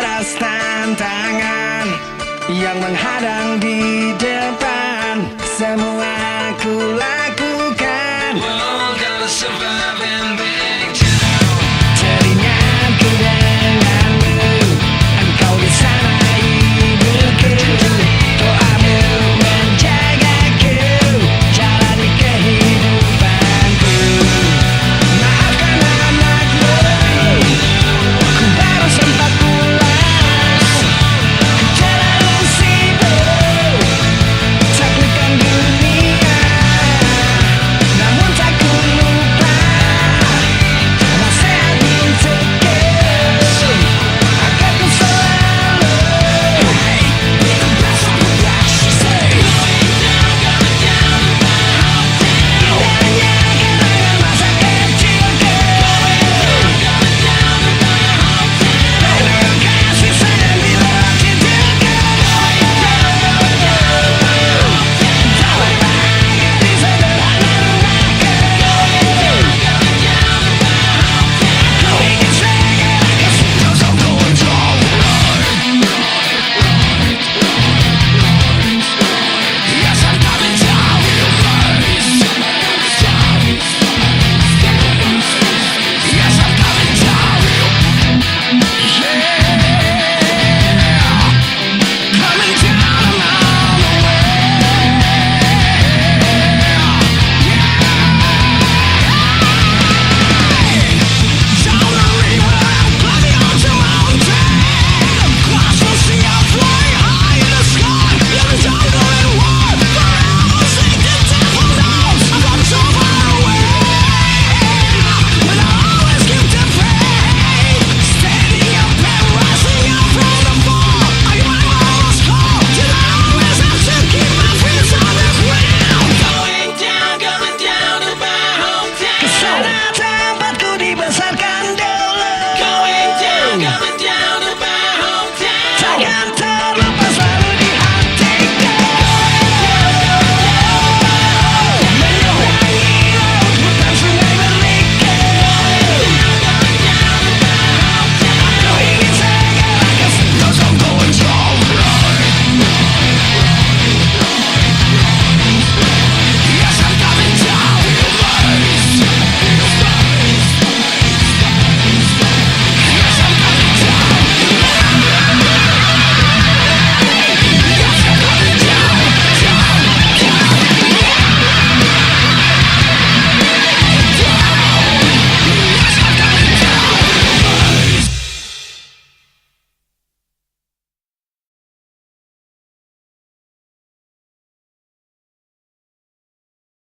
deras tantangan yang menghadang di depan semua aku lakukan. Wow.